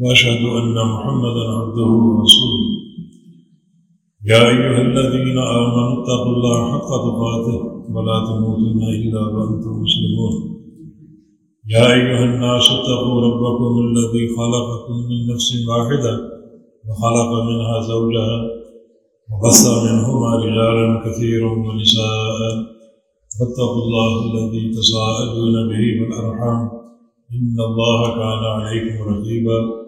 وأشهد أن محمدا عبده ورسوله. يا أيها الذين آمنوا اتقوا الله حق تقاته ولا تموتن إلا وأنتم مسلمون. يا أيها الناس اتقوا ربكم الذي خلقكم من نفس واحدة وخلق منها زوجها وبث منهما رجالا كثيرا ونساء. واتقوا الله الذي تساءلون به والأرحام. إن الله كان عليكم رقيبا.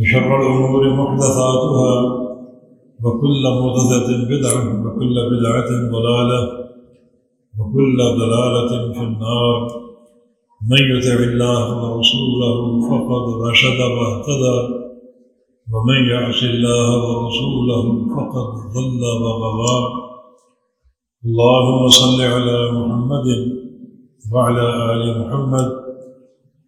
وشر الأمور محدثاتها وكل محدثة بدعة وكل بدعة ضلالة وكل ضلالة في النار. من يطع الله ورسوله فقد رشد واهتدى ومن يعص الله ورسوله فقد ضل وغوى اللهم صل على محمد وعلى آل محمد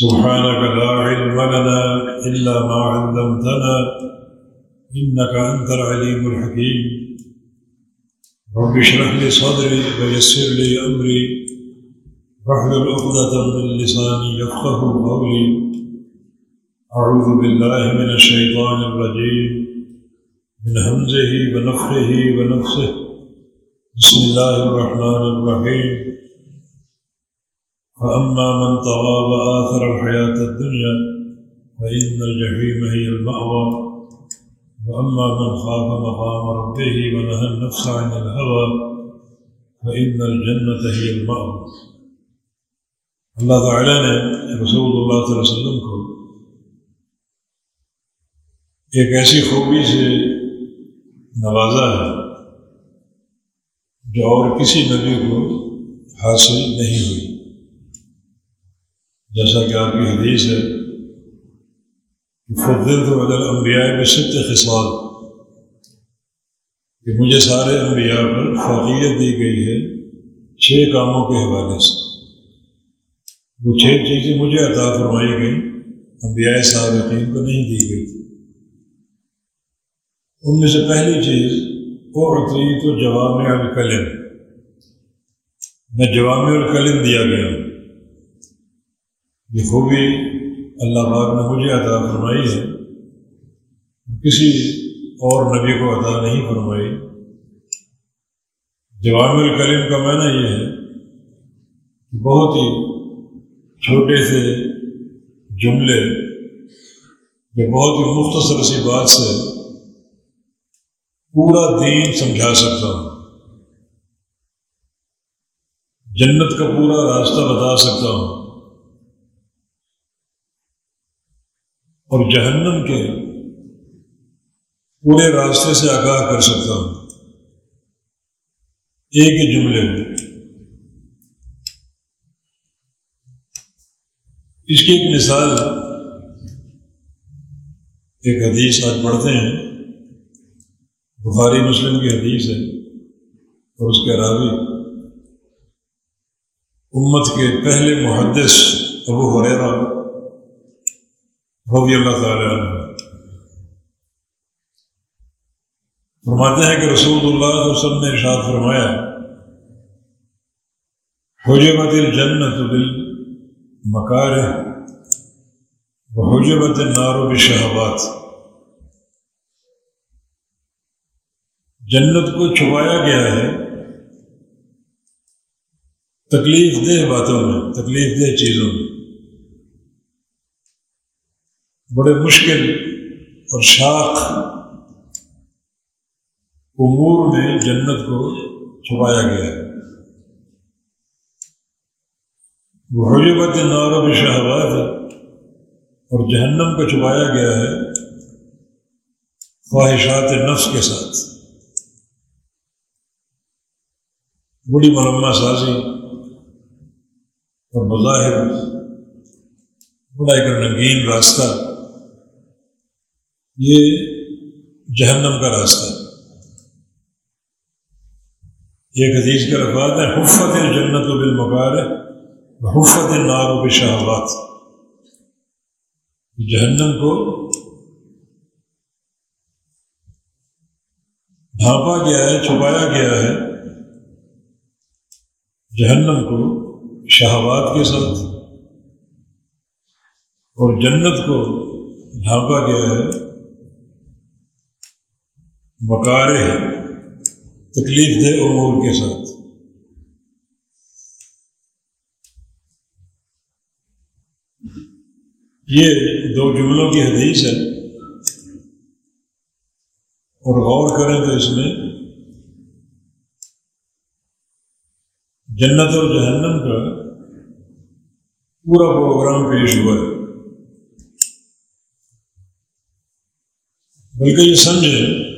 سبحانك لا علم لنا إلا ما علمتنا إنك أنت العليم الحكيم. رب اشرح لي صدري ويسر لي أمري. واحلل عقدة من لساني يفقه قولي. أعوذ بالله من الشيطان الرجيم. من همزه ونفخه ونفسه. بسم الله الرحمن الرحيم. فأما من طغى وآثر الحياة الدنيا فإن الجحيم هي المأوى. وأما من خاف مقام ربه ونهى النفس عن الهوى فإن الجنة هي المأوى. اللہ تعالیٰ نے رسول اللہ صلی اللہ علیہ وسلم کو ایک ایسی خوبی سے نوازا ہے جو اور کسی نبی کو حاصل نہیں ہوئی۔ جیسا کہ آپ کی حدیث ہے فضل تو عدل انبیاء میں ست خصال، کہ مجھے سارے انبیاء پر فوقیت دی گئی ہے چھ کاموں کے حوالے سے۔ وہ چھ چیزیں مجھے عطا فرمائی گئیں، انبیاء صابقین کو نہیں دی گئی۔ ان میں سے پہلی چیز اور تو جوام الکلم۔ میں جوام الکلم دیا گیا ہوں۔ یہ خوبی اللہ پاک نے مجھے عطا فرمائی ہے۔ کسی اور نبی کو عطا نہیں فرمائی۔ جوام الکلم کا معنی یہ ہے کہ بہت ہی چھوٹے سے جملے یا بہت ہی مختصر سی بات سے پورا دین سمجھا سکتا ہوں۔ جنت کا پورا راستہ بتا سکتا ہوں۔ اور جہنم کے پورے راستے سے آگاہ کر سکتا ہوں۔ ایک ہی جملے میں۔ اس کی ایک مثال ایک حدیث آج پڑھتے ہیں۔ بخاری مسلم کی حدیث ہے اور اس کے راوی۔ امت کے پہلے محدث ابو حریرہ رضی اللہ تعالی عنہ۔ فرماتے ہیں کہ رسول اللہ علیہ وسلم نے ارشاد فرمایا، حجبت الجنت بالمکار وحجبت النار بالشہوات۔ جنت کو چھپایا گیا ہے تکلیف دہ باتوں میں، تکلیف دہ چیزوں میں۔ بڑے مشکل اور شاخ امور میں جنت کو چھپایا گیا ہے۔ وہ حجبت نور و شہباد اور جہنم کو چھپایا گیا ہے خواہشات نفس کے ساتھ۔ بڑی مرمہ سازی اور بظاہر بڑا ایک رنگین راستہ۔ یہ جہنم کا راستہ ہے۔ ایک حدیث کے الفاظ ہے، حفت جنت و بالمکار حفت نار و بشہوات جہنم کو ڈھانپا گیا ہے، چھپایا گیا ہے۔ جہنم کو شہوات کے ساتھ اور جنت کو ڈھانپا گیا ہے۔ مکارے تکلیف دہ امور کے ساتھ۔ یہ دو جملوں کی حدیث ہے۔ اور غور کریں تو اس میں جنت اور جہنم کا پورا پروگرام پیش ہوا ہے۔ بلکہ یہ سمجھے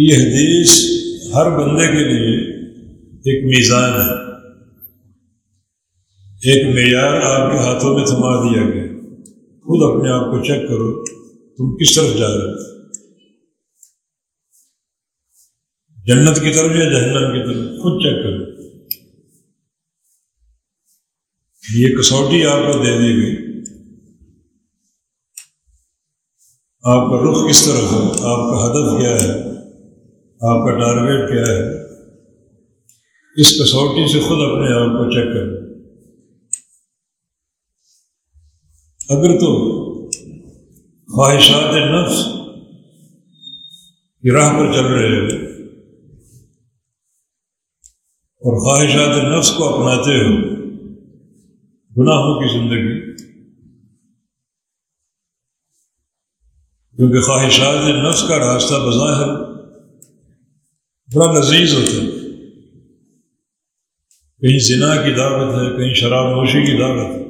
یہ حدیث ہر بندے کے لیے ایک میزان ہے۔ ایک معیار آپ کے ہاتھوں میں تھما دیا گیا۔ خود اپنے آپ کو چیک کرو، تم کس طرف جا رہے ہو؟ جنت کی طرف یا جہنم کی طرف؟ خود چیک کرو۔ یہ کسوٹی آپ کو دے دی گئی۔ آپ کا رخ کس طرف ہے؟ آپ کا ہدف کیا ہے؟ آپ کا ٹارگیٹ کیا ہے؟ اس کسوٹی سے خود اپنے آپ کو چیک کریں اگر تو خواہشات نفس کی راہ پر چل رہے ہو اور خواہشات نفس کو اپناتے ہو، گناہوں کی زندگی۔ کیونکہ خواہشات نفس کا راستہ بظاہر بڑا لذیذ ہوتا ہے کہیں زنا کی دعوت ہے کہیں شراب نوشی کی دعوت ہے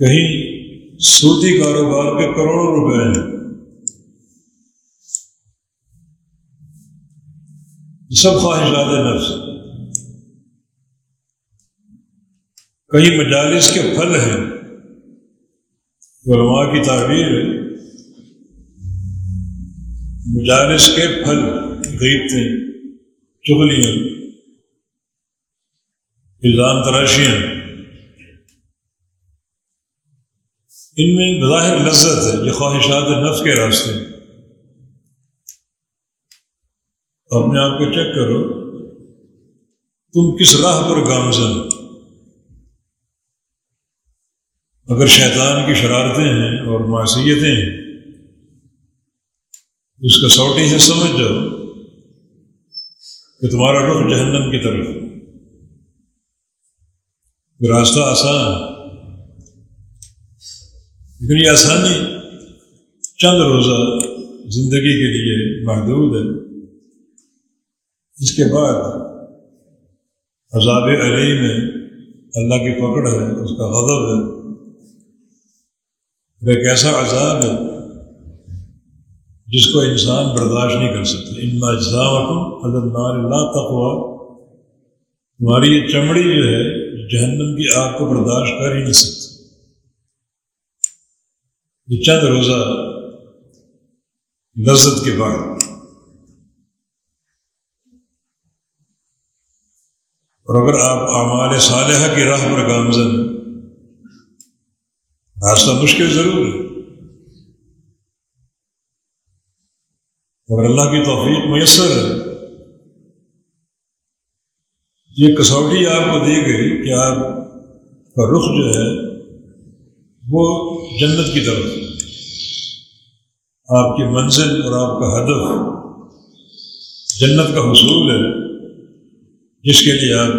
کہیں سوتی کاروبار کے کروڑوں روپے ہیں سب خواہشات نفس کئی مجالس کے پھل ہیں علماء کی تعبیر ہے مجالس کے پھل غیبتیں چغلیاں الزام تراشیاں۔ ان میں بظاہر لذت ہے، یہ خواہشات نفس کے راستے اپنے آپ کو چیک کرو تم کس راہ پر گامزن؟ اگر شیطان کی شرارتیں ہیں اور معصیتیں ہیں اس کا سوٹی سے سمجھ جاؤ کہ تمہارا رخ جہنم کی طرف راستہ آسان لیکن یہ آسانی چند روزہ زندگی کے لیے محدود ہے۔ اس کے بعد عذاب علی میں اللہ کی پکڑ ہے، اس کا غضب ہے۔ وہ ایک ایسا عذاب ہے جس کو انسان برداشت نہیں کر سکتا۔ ان اجزام اللہ اللہ تقوا تمہاری یہ چمڑی جو ہے، جہنم کی آگ کو برداشت کر ہی نہیں سکتی۔ یہ چند روزہ لذت کے بعد۔ اور اگر آپ اعمال صالحہ کی راہ پر گامزن، راستہ مشکل ضرور ہے۔ اور اللہ کی توفیق میسر ہے۔ یہ کسوٹی آپ کو دی گئی کہ آپ کا رخ جو ہے وہ جنت کی طرف آپ کی منزل اور آپ کا ہدف جنت کا حصول ہے، جس کے لیے آپ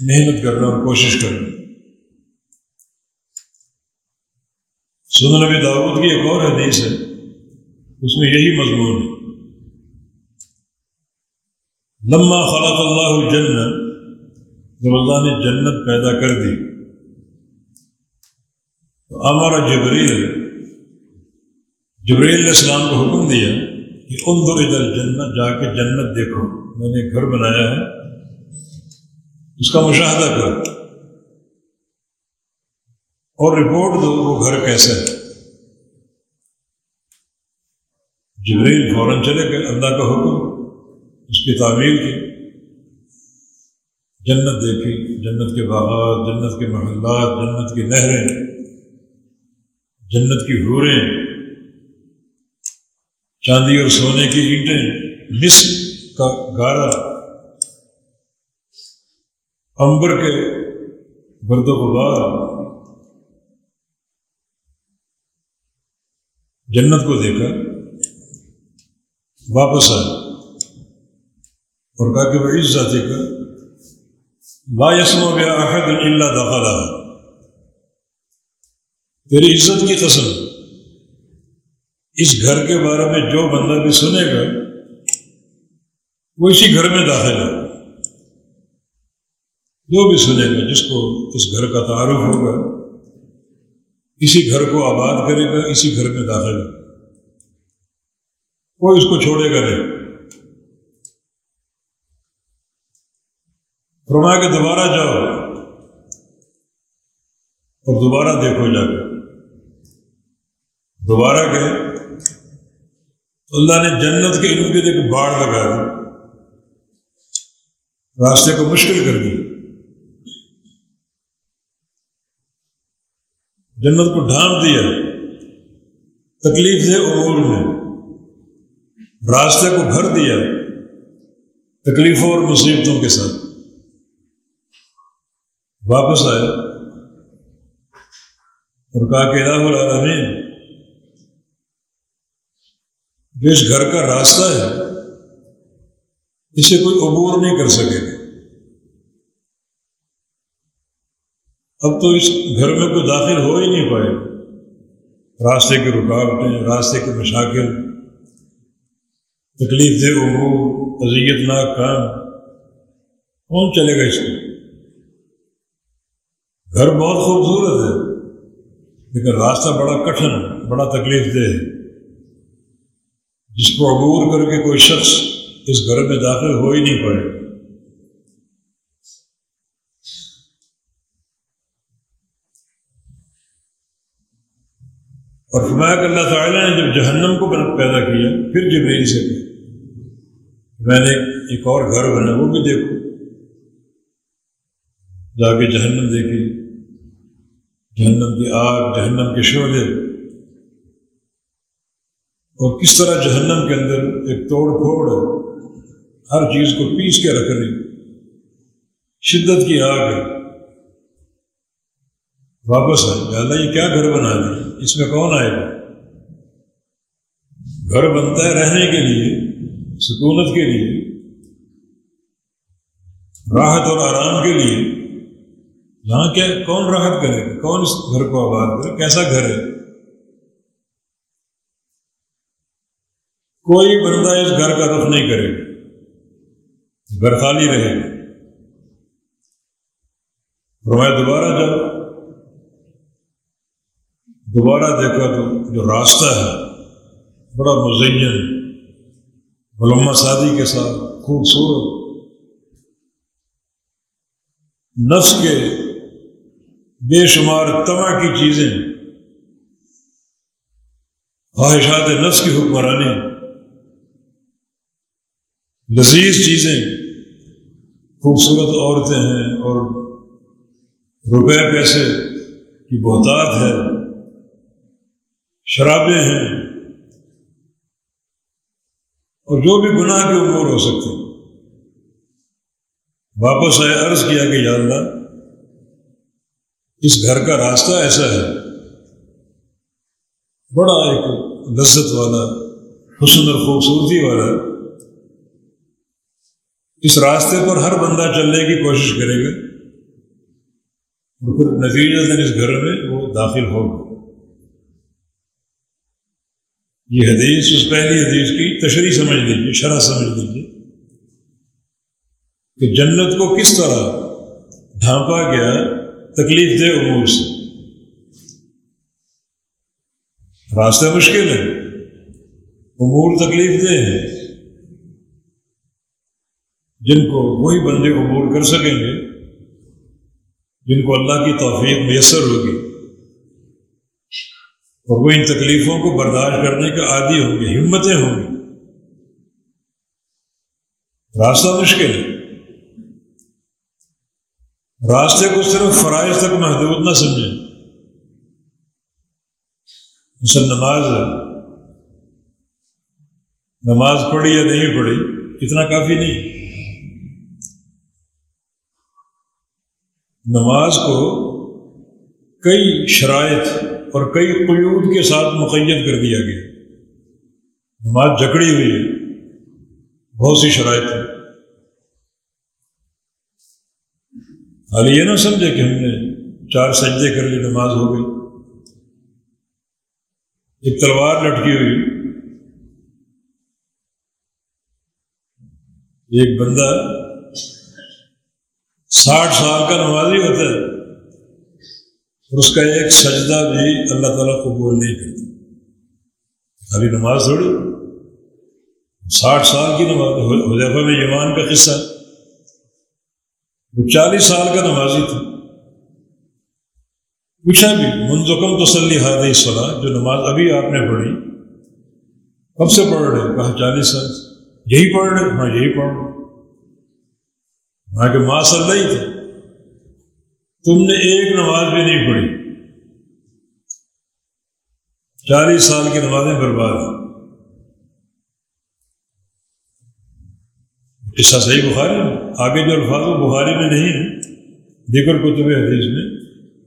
محنت کر رہے اور کوشش کر رہے سن نبی داود کی ایک اور حدیث ہے۔ اس میں یہی مضمون ہے۔ لمہ خلق اللہ الجنت جب اللہ نے جنت پیدا کر دی، تو ہمارا جبریل جبریل علیہ السلام کو حکم دیا کہ ان ادھر جنت جا کے جنت دیکھو، میں نے گھر بنایا ہے۔ اس کا مشاہدہ کرو۔ اور رپورٹ دو وہ گھر کیسا ہے۔ جبریل فوراً چلے گئے، اللہ کا حکم، اس کی تعمیر کی۔ جنت دیکھی، جنت کے باغات، جنت کے محلات، جنت کی نہریں، جنت کی حوریں، چاندی اور سونے کی اینٹیں، مس کا گارا، امبر کے برد و غبار۔ جنت کو دیکھا واپس آئے۔ اور کہا کہ وہ اس ذاتی کا لا یسم و احد اللہ دخلا تیری عزت کی قسم۔ اس گھر کے بارے میں جو بندہ بھی سنے گا، وہ اسی گھر میں داخل ہے۔ جو بھی سنے گا، جس کو اس گھر کا تعارف ہوگا، اسی گھر کو آباد کرے گا، اسی گھر میں داخل ہے۔ کوئی اس کو چھوڑے گا نہیں۔ فرمایا کہ دوبارہ جاؤ اور دوبارہ دیکھو جا کے۔ دوبارہ گئے تو اللہ نے جنت کے ارد گرد ایک باڑ لگا دی۔ راستے کو مشکل کر دی۔ جنت کو ڈھانپ دیا۔ تکلیف سے امور میں۔ راستے کو بھر دیا، تکلیفوں اور مصیبتوں کے ساتھ۔ واپس آیا اور کہا کہ الہ العالمین، جو اس گھر کا راستہ ہے، اسے کوئی عبور نہیں کر سکے۔ گا اب تو اس گھر میں کوئی داخل ہو ہی نہیں پائے راستے کی رکاوٹیں، راستے کے مشاکل تکلیف دہ امور اذیت ناک کام۔ کون چلے گا اس کو؟ گھر بہت خوبصورت ہے، لیکن راستہ بڑا کٹھن، بڑا تکلیف دہ ہے۔ جس کو عبور کر کے کوئی شخص اس گھر میں داخل ہو ہی نہیں پائے۔ اور فرمایا کہ اللہ تعالیٰ نے جب جہنم کو پیدا کیا، پھر جب میری سے میں نے ایک اور گھر بنا، وہ بھی دیکھو۔ جا کے جہنم دیکھی جہنم کی آگ، جہنم کے شعلے۔ اور کس طرح جہنم کے اندر ایک توڑ پھوڑ ہر چیز کو پیس کے رکھ رہی شدت کی آگ ہے۔ واپس آئے۔ اللہ، یہ کیا گھر بنا دیا؟ اس میں کون آئے گا؟ گھر بنتا ہے رہنے کے لیے، سکونت کے لیے، راحت اور آرام کے لیے۔ یہاں کیا کون راحت کرے گا؟ کون اس گھر کو آباد کرے؟ کیسا گھر ہے؟ کوئی بندہ اس گھر کا رخ نہیں کرے گا۔ گھر خالی رہے گا۔ روایت دوبارہ جب دوبارہ دیکھا تو جو راستہ ہے، بڑا مزین علما شادی کے ساتھ، خوبصورت۔ نفس کے بے شمار تما کی چیزیں، خواہشات نفس کی حکمرانی، لذیذ چیزیں۔ خوبصورت عورتیں ہیں اور روپے پیسے کی بہتات ہے۔ شرابیں ہیں اور جو بھی گناہ کے امور ہو سکتے واپس آئے، عرض کیا کہ یا اللہ، اس گھر کا راستہ ایسا ہے۔ بڑا ایک لذت والا، حسن اور خوبصورتی والا۔ اس راستے پر ہر بندہ چلنے کی کوشش کرے گا اور پھر نتیجہ دن اس گھر میں وہ داخل ہوگا۔ یہ حدیث اس پہلی حدیث کی تشریح سمجھ لیجیے شرح سمجھ لیجیے کہ جنت کو کس طرح ڈھانپا گیا تکلیف دہ امور سے۔ راستہ مشکل ہے، امور تکلیف دہ ہیں۔ جن کو وہی بندے عبور کر سکیں گے، جن کو اللہ کی توفیق میسر ہوگی۔ اور وہ ان تکلیفوں کو برداشت کرنے کے عادی ہوں گے، ہمتیں ہوں گی راستہ مشکل۔ ہے راستے کو صرف فرائض تک محدود نہ سمجھیں۔ مثلا نماز ہے۔ نماز پڑھی یا نہیں پڑھی، اتنا کافی نہیں۔ نماز کو کئی شرائط اور کئی قیود کے ساتھ مقید کر دیا گیا۔ نماز جکڑی ہوئی ہے۔ بہت سی شرائط ہیں۔ حال یہ نہ سمجھے کہ ہم نے چار سجدے کر لی، نماز ہو گئی۔ ایک تلوار لٹکی ہوئی۔ ایک بندہ ساٹھ سال کا نمازی ہوتا ہے۔ اور اس کا ایک سجدہ بھی اللہ تعالیٰ قبول نہیں کرتا۔ خالی نماز تھوڑی۔ ساٹھ سال کی نماز حضیفہ میں ایمان کا قصہ۔ وہ چالیس سال کا نمازی تھا۔ پوچھا بھی منظم تسلی ہاتھ صلاح جو نماز ابھی آپ نے پڑھی، کب سے پڑھ رہے کہا چالیس سال یہی پڑھ رہے ہاں یہی پڑھ رہے وہاں کے ماں صلی اللہ تھے تم نے ایک نماز بھی نہیں پڑھی۔ چالیس سال کی نمازیں برباد ہیں۔ قصہ صحیح بخاری آگے جو الفاظ وہ بخاری میں نہیں ہے دیگر کتب حدیث میں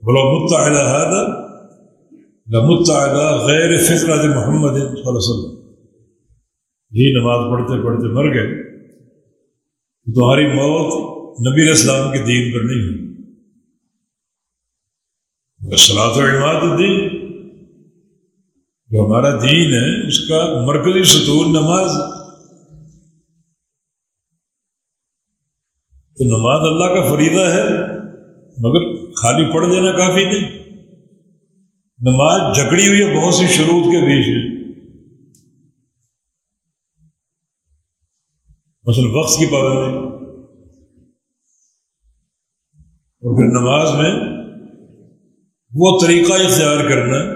بلا متعدہ متعدہ غیر فطرت محمد صلی اللہ علیہ وسلم۔ یہی نماز پڑھتے پڑھتے مر گئے۔ تمہاری موت نبی اسلام کے دین پر نہیں ہوئی۔ سلاد و عماد الدین۔ جو ہمارا دین ہے، اس کا مرکزی ستون نماز۔ تو نماز اللہ کا فریضہ ہے، مگر خالی پڑھ دینا کافی نہیں۔ نماز جکڑی ہوئی ہے، بہت سی شروع کے بیچ میں۔ مثلا وقت کی پابندی۔ اور پھر نماز میں وہ طریقہ اختیار کرنا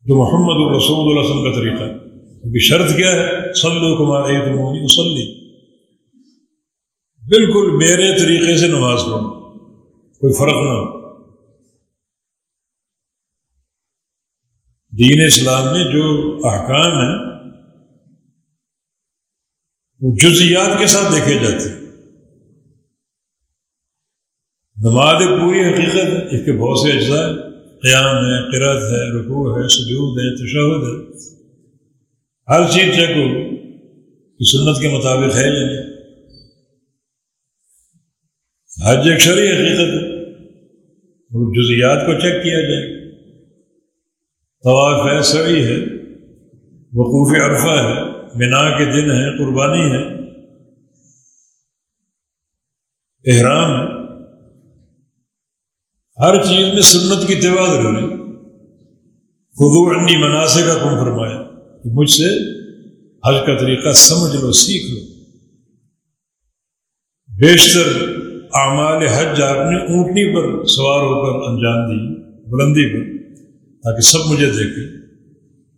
جو محمد الرسول اللہ وسلم کا طریقہ ہے۔ کیونکہ شرط کیا ہے؟ سلو کمار وسلی بالکل میرے طریقے سے نماز پڑھو۔ کوئی فرق نہ ہو۔ دین اسلام میں جو احکام ہیں، وہ جزیات کے ساتھ دیکھے جاتے ہیں۔ نماز پوری حقیقت ہے، اس کے بہت سے اجزاء قیام ہے قرت ہے، رکوع ہے، سجود ہے، تشہد ہے۔ ہر چیز چیک ہو، کہ سنت کے مطابق ہے یا نہیں۔ حج ایک شرعی حقیقت ہے وہ جزیات کو چیک کیا جائے۔ طواف ہے سڑی ہے۔ وقوف عرفہ ہے بنا کے دن ہے، قربانی ہے۔ احرام ہے۔ ہر چیز میں سنت کی اتباع ضروری خدو انی مناسب کا کم فرمایا کہ مجھ سے حج کا طریقہ سمجھ لو، سیکھ لو۔ بیشتر اعمال حج آپ نے اونٹنی پر سوار ہو کر انجام دی، بلندی پر، تاکہ سب مجھے دیکھیں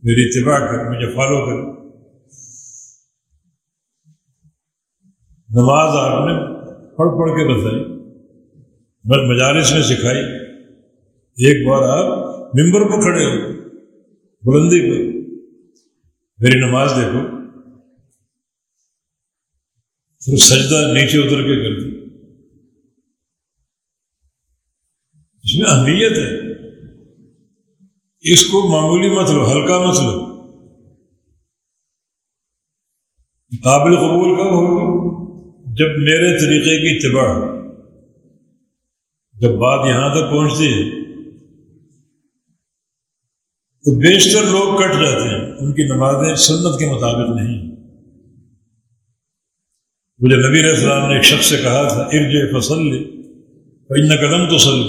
میری اتباع کر، مجھے فالو کرے نماز آپ نے پڑھ پڑھ کے بتائی۔ مجالس میں سکھائی۔ ایک بار آپ ممبر پہ کھڑے ہو، بلندی پہ میری نماز دیکھو۔ پھر سجدہ نیچے اتر کے کر دی اس میں اہمیت ہے۔ اس کو معمولی مطلب ہلکا مطلب قابل قبول کب ہوگی جب میرے طریقے کی اتباع جب بات یہاں تک پہنچتی ہے، تو بیشتر لوگ کٹ جاتے ہیں۔ ان کی نمازیں سنت کے مطابق نہیں۔ مجھے نبی علیہ السلام نے ایک شخص سے کہا تھا ارج فصل لے ان قدم تو سل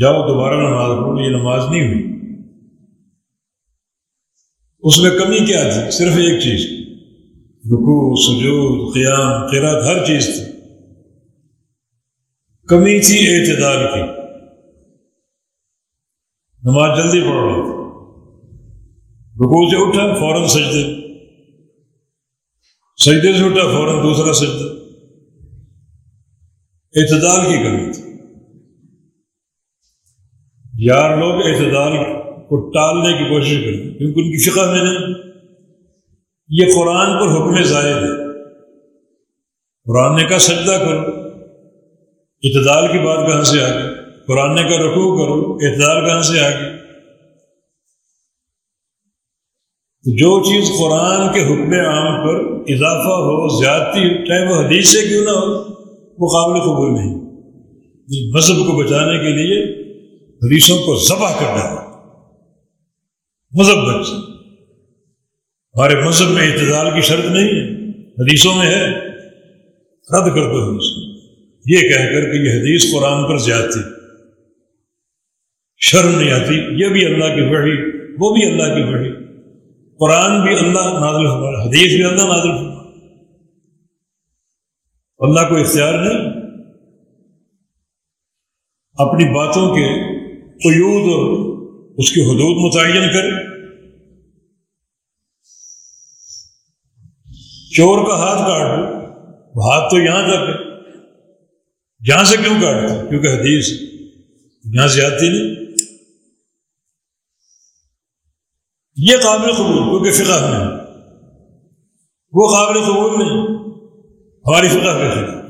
جاؤ دوبارہ نماز پڑھو، یہ نماز نہیں ہوئی۔ اس میں کمی کیا تھی؟ صرف ایک چیز۔ رکو سجود، قیام قیرات ہر چیز تھی۔ کمی تھی اعتدال کی۔ نماز جلدی پڑھ رہا تھا رکو سے اٹھا، فوراً سجدے۔ سجدے سے اٹھا، فوراً دوسرا سجدہ۔ اعتدال کی کمی تھی۔ یار لوگ اعتدال کو ٹالنے کی کوشش کرتے کیونکہ ان کی فقہ میں نہیں۔ یہ قرآن پر حکم زائد ہے۔ قرآن نے کہا، سجدہ کرو۔ اعتدال کی بات کہاں سے آ گئی قرآن نے کہا رکوع کرو، اعتدال کہاں سے آ گئی جو چیز قرآن کے حکم عام پر اضافہ ہو، زیادتی ہو، چاہے وہ حدیث سے کیوں نہ ہو، وہ قابل قبول نہیں۔ مذہب کو بچانے کے لیے حدیثوں کو ذبح کر ڈالا مذہب بچ ہمارے مذہب میں اعتدال کی شرط نہیں ہے، حدیثوں میں ہے۔ رد کر دو حدیث یہ کہہ کر کہ یہ حدیث قرآن پر زیادتی شرم نہیں آتی۔ یہ بھی اللہ کی بڑھی وہ بھی اللہ کی بڑھی قرآن بھی اللہ نازل فرما، حدیث بھی اللہ نازل فرما۔ اللہ کو اختیار نہیں۔ اپنی باتوں کے قیود اور اس کی حدود متعین کرے چور کا ہاتھ کاٹ دو ہاتھ تو یہاں تک ہے۔ جہاں سے کیوں کاٹ کیونکہ حدیث یہاں سے آتی نہیں۔ یہ قابل قبول، کیونکہ فقہ میں وہ قابل قبول نہیں، ہماری فقہ کے خلاف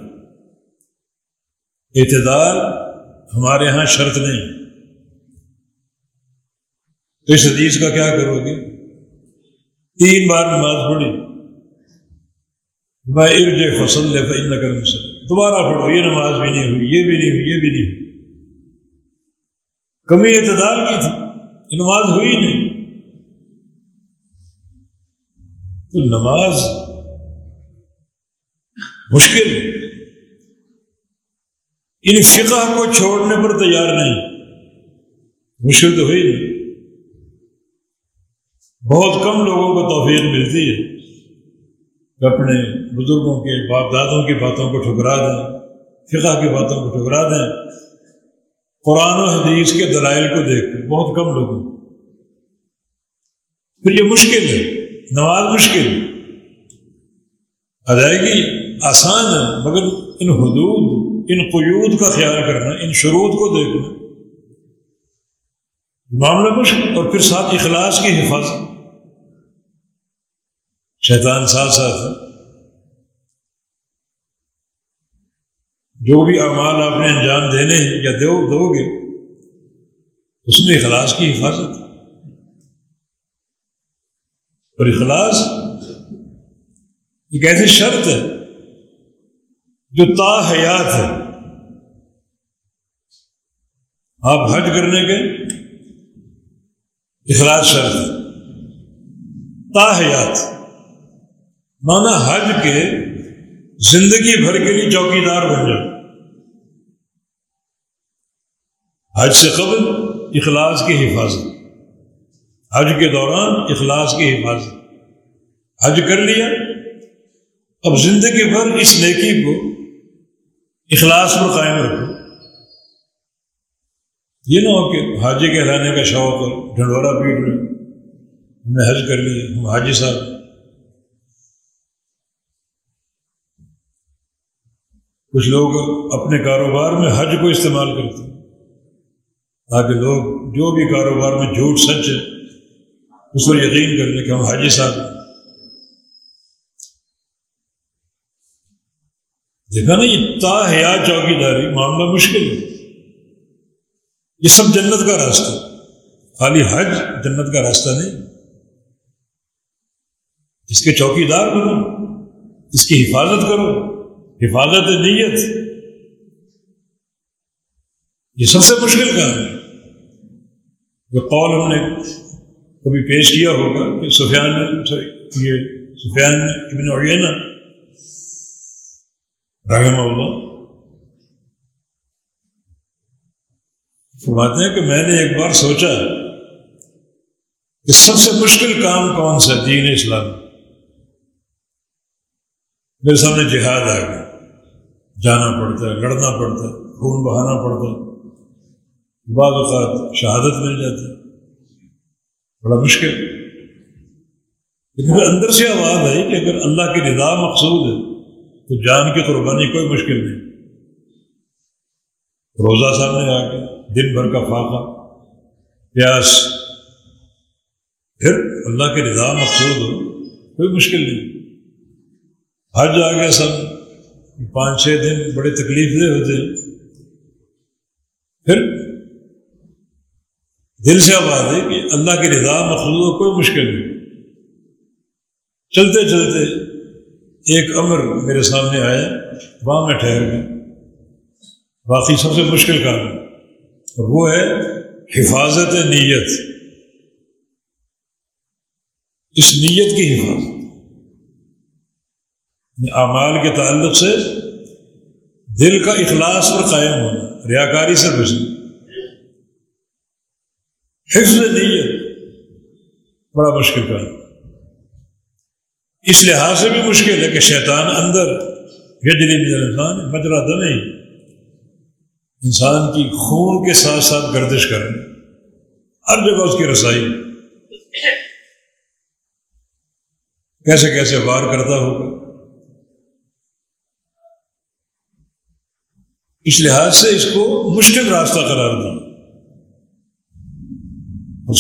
اعتدال ہمارے یہاں شرط نہیں۔ تو اس حدیث کا کیا کرو گے؟ تین بار نماز پڑھی۔ میں ارج فصل لے فن کر دوبارہ پڑھو، یہ نماز بھی نہیں ہوئی، یہ بھی نہیں ہوئی، یہ بھی نہیں ہوئی۔ کمی اعتدال کی تھی نماز ہوئی نہیں۔ تو نماز مشکل ان فقہ کو چھوڑنے پر تیار نہیں۔ مشکل تو ہوئی نہیں۔ بہت کم لوگوں کو توفیق ملتی ہے۔ اپنے بزرگوں کے باپ دادوں کی باتوں کو ٹھکرا دیں، فقہ کی باتوں کو ٹھکرا دیں۔ قرآن و حدیث کے دلائل کو دیکھ کر بہت کم لوگوں پھر یہ مشکل ہے، نماز مشکل ادائیگی آسان ہے، مگر ان حدود، ان قیود کا خیال کرنا، ان شروط کو دیکھنا۔ معاملہ مشکل اور پھر ساتھ اخلاص کی حفاظت۔ شیطان ساتھ ساتھ جو بھی اعمال آپ نے انجام دینے ہیں یا دو دو گے اس میں اخلاص کی حفاظت۔ اور اخلاص ایک ایسی شرط ہے جو تا حیات ہے۔ آپ حج کرنے کے اخلاص شرط ہے۔ تا حیات۔ مانا حج کے زندگی بھر کے لیے چوکیدار بن جائے حج سے قبل اخلاص کی حفاظت۔ حج کے دوران اخلاص کی حفاظت۔ حج کر لیا۔ اب زندگی بھر اس نیکی کو اخلاص پر قائم رکھو۔ یہ نہ ہو کہ حاجی کہلانے کا شوق ڈھنڈورا پیٹ رہے ہم نے حج کر لیا ہم حاجی صاحب کچھ لوگ اپنے کاروبار میں حج کو استعمال کرتے ہیں۔ تاکہ لوگ جو بھی کاروبار میں جھوٹ سچ ہے، اس پر یقین کر لیں کہ ہم حاجی صاحب دیکھا نا، یہ تا حیا چوکی داری معاملہ مشکل ہے۔ یہ سب جنت کا راستہ خالی حج جنت کا راستہ نہیں۔ اس کے چوکی دار بنو، اس کی حفاظت کرو۔ حفاظت نیت. یہ سب سے مشکل کام ہے. جو قول ہم نے کبھی پیش کیا ہوگا کہ سفیان یہ سفیان ابن عیینہ رحمہ اللہ فرماتے ہیں کہ میں نے ایک بار سوچا کہ سب سے مشکل کام کون سا دین اسلام. میرے سامنے جہاد آ گیا. جانا پڑتا ہے، لڑنا پڑتا ہے، خون بہانا پڑتا ہے۔ بعض اوقات شہادت مل جاتی بڑا مشکل۔ لیکن اندر سے آواز آئی کہ اگر اللہ کی رضا مقصود ہے، تو جان کی قربانی کوئی مشکل نہیں۔ روزہ سامنے آ گیا، دن بھر کا فاقہ۔ پیاس۔ پھر اللہ کی رضا مقصود ہو، کوئی مشکل نہیں۔ حج آ گیا سب پانچ چھ دن بڑے تکلیف دہ ہوتے پھر دل سے اب آ کہ اللہ کی رضا مخلوق کوئی مشکل نہیں۔ چلتے چلتے ایک امر میرے سامنے آیا، وہاں میں ٹھہر گیا۔ باقی سب سے مشکل کام ہے۔ اور وہ ہے حفاظت نیت۔ اس نیت کی حفاظت۔ اعمال کے تعلق سے دل کا اخلاص پر قائم ہونا، ریاکاری سے بچنا حفظ نیت بڑا مشکل کام۔ اس لحاظ سے بھی مشکل ہے کہ شیطان اندر گجری انسان مجرا دمے انسان کی خون کے ساتھ ساتھ گردش کریں ہر جگہ اس کی رسائی۔ کیسے کیسے وار کرتا ہوگا؟ اس لحاظ سے اس کو مشکل راستہ قرار دیا۔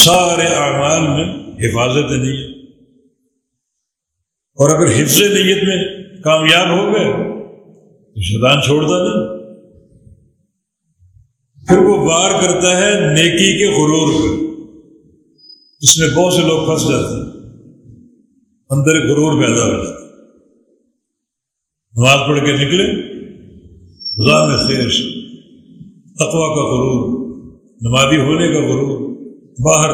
سارے اعمال میں حفاظت نہیں ہے۔ اور اگر حفظ نیت میں کامیاب ہو گئے، تو شیطان چھوڑتا نہیں۔ پھر وہ وار کرتا ہے نیکی کے غرور پر اس میں بہت سے لوگ پھنس جاتے ہیں۔ اندر غرور پیدا ہو جاتا نماز پڑھ کے نکلے۔ میں خیش تقوا کا غرور، نمازی ہونے کا غرور، باہر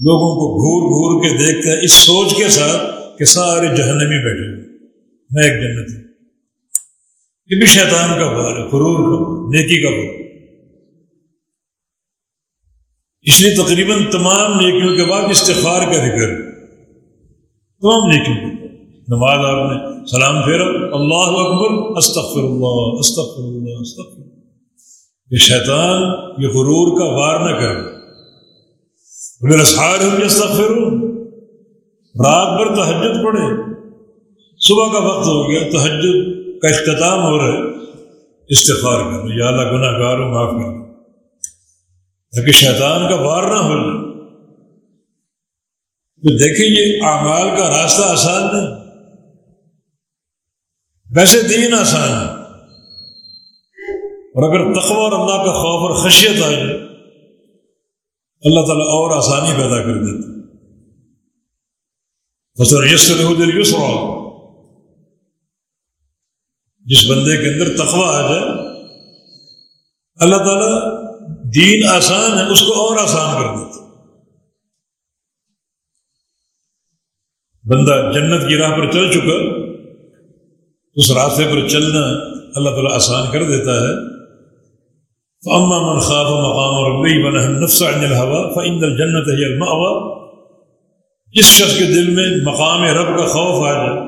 لوگوں کو گھور گھور کے دیکھتا ہے اس سوچ کے ساتھ کہ سارے جہنمی بیٹھے میں ایک جنت ہوں۔ یہ بھی شیطان کا بار ہے، غرور کا، نیکی کا بار اس لیے تقریباً تمام نیکیوں کے بعد استفار کا ذکر، تمام نیکیوں کے نماز آپ نے سلام پھیرا، اللہ اکبر استغفر اللہ استغفر اللہ استغفر یہ شیطان یہ غرور کا وار نہ کرے۔ اگر اسہار ہوں استغفر رات بھر تحجد پڑے صبح کا وقت ہو گیا تحجد کا اختتام ہو رہا ہے۔ استغفار کر یا اللہ گناہ گار ہوں معاف کر تاکہ شیطان کا وار نہ ہو جائے۔ تو دیکھیں یہ اعمال کا راستہ آسان نہیں۔ ویسے دین آسان ہے۔ اور اگر تقوی اور اللہ کا خوف اور خشیت آ جائے اللہ تعالیٰ اور آسانی پیدا کر دیتا یس دل جس بندے کے اندر تقوی آ جائے، اللہ تعالیٰ دین آسان ہے، اس کو اور آسان کر دیتا بندہ جنت کی راہ پر چل چکا اس راستے پر چلنا اللہ تعالیٰ آسان کر دیتا ہے۔ فاما من خاف مقام اور نفس عن الهوى فان الجنت هي المأوى۔ جس شخص کے دل میں مقام رب کا خوف آ جائے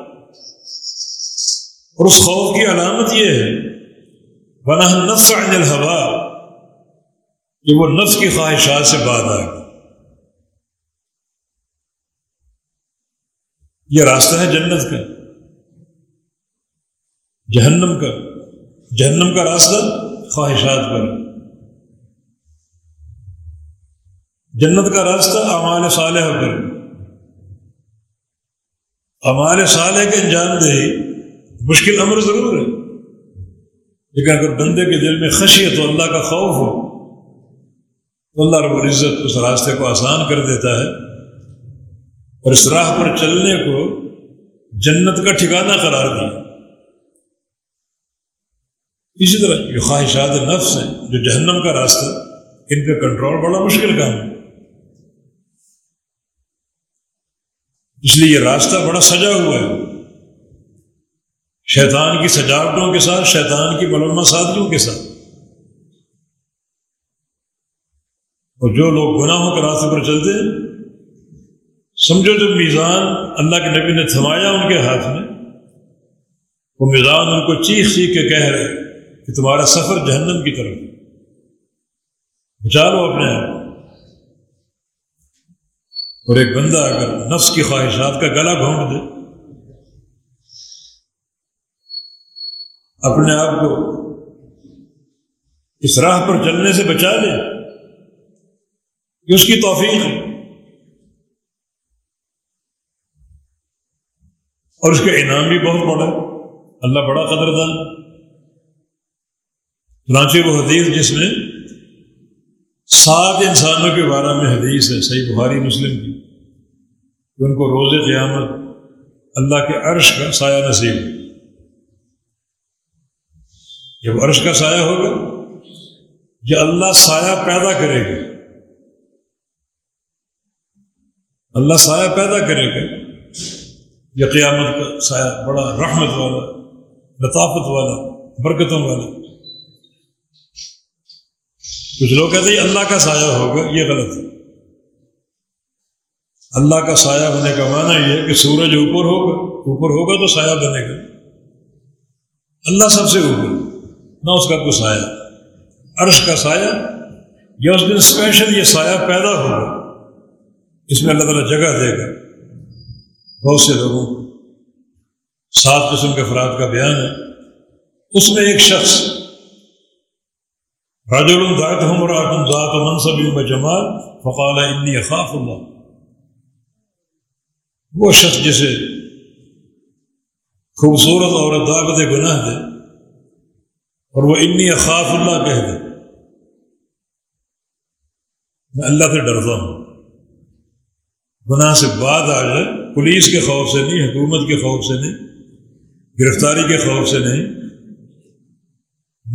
اور اس خوف کی علامت یہ ہے بنہ نفس عن الهوى، کہ وہ نفس کی خواہشات سے بعد آئے۔ یہ راستہ ہے جنت کا۔ جہنم کا جہنم کا راستہ خواہشات پر۔ جنت کا راستہ امان صالح پر۔ امان صالح کے انجام دے مشکل امر ضرور ہے، لیکن اگر بندے کے دل میں خشیت تو اللہ کا خوف ہو، تو اللہ رب العزت اس راستے کو آسان کر دیتا ہے اور اس راہ پر چلنے کو جنت کا ٹھکانہ قرار دیا۔ اسی طرح جو خواہشات نفس ہیں جو جہنم کا راستہ ان پہ کنٹرول بڑا مشکل کام ہے۔ اس لیے یہ راستہ بڑا سجا ہوا ہے۔ شیطان کی سجاوٹوں کے ساتھ، شیطان کی ملما سادگیوں کے ساتھ۔ اور جو لوگ گناہوں کے راستے پر چلتے ہیں، سمجھو جو میزان اللہ کے نبی نے تھمایا ان کے ہاتھ میں، وہ میزان ان کو چیخ چیخ کے کہہ رہے کہ تمہارا سفر جہنم کی طرف بچا لو اپنے آپ اور ایک بندہ اگر نفس کی خواہشات کا گلا گھونٹ دے، اپنے آپ کو اس راہ پر چلنے سے بچا لے کہ اس کی توفیق ہے۔ اور اس کا انعام بھی بہت بڑا ہے۔ اللہ بڑا قدردان۔ چنانچہ وہ حدیث جس میں سات انسانوں کے بارے میں حدیث ہے، صحیح بخاری، مسلم کی، کہ ان کو روز قیامت اللہ کے عرش کا سایہ نصیب جب عرش کا سایہ ہوگا، یہ اللہ سایہ پیدا کرے گا۔ اللہ سایہ پیدا کرے گا، یہ قیامت کا سایہ بڑا رحمت والا، لطافت والا، برکتوں والا۔ کچھ لوگ کہتے ہیں اللہ کا سایہ ہوگا، یہ غلط ہے۔ اللہ کا سایہ ہونے کا معنی یہ ہے کہ سورج اوپر ہوگا اوپر ہوگا تو سایہ بنے گا۔ اللہ سب سے اوپر، نہ اس کا کوئی سایہ۔ عرش کا سایہ، یا اس دن اسپیشل یہ سایہ پیدا ہوگا اس میں اللہ تعالیٰ جگہ دے گا۔ بہت سے لوگوں کو، سات قسم کے افراد کا بیان ہے۔ اس میں ایک شخص راج الداط ہوں ذات ذات منصب میں جمال، فقال انی خاف اللہ وہ شخص جسے خوبصورت اور دعوت گناہ دے اور وہ انی خاف اللہ کہہ دے، میں اللہ سے ڈرتا ہوں۔ گناہ سے بعد آ جائے، پولیس کے خوف سے نہیں، حکومت کے خوف سے نہیں، گرفتاری کے خوف سے نہیں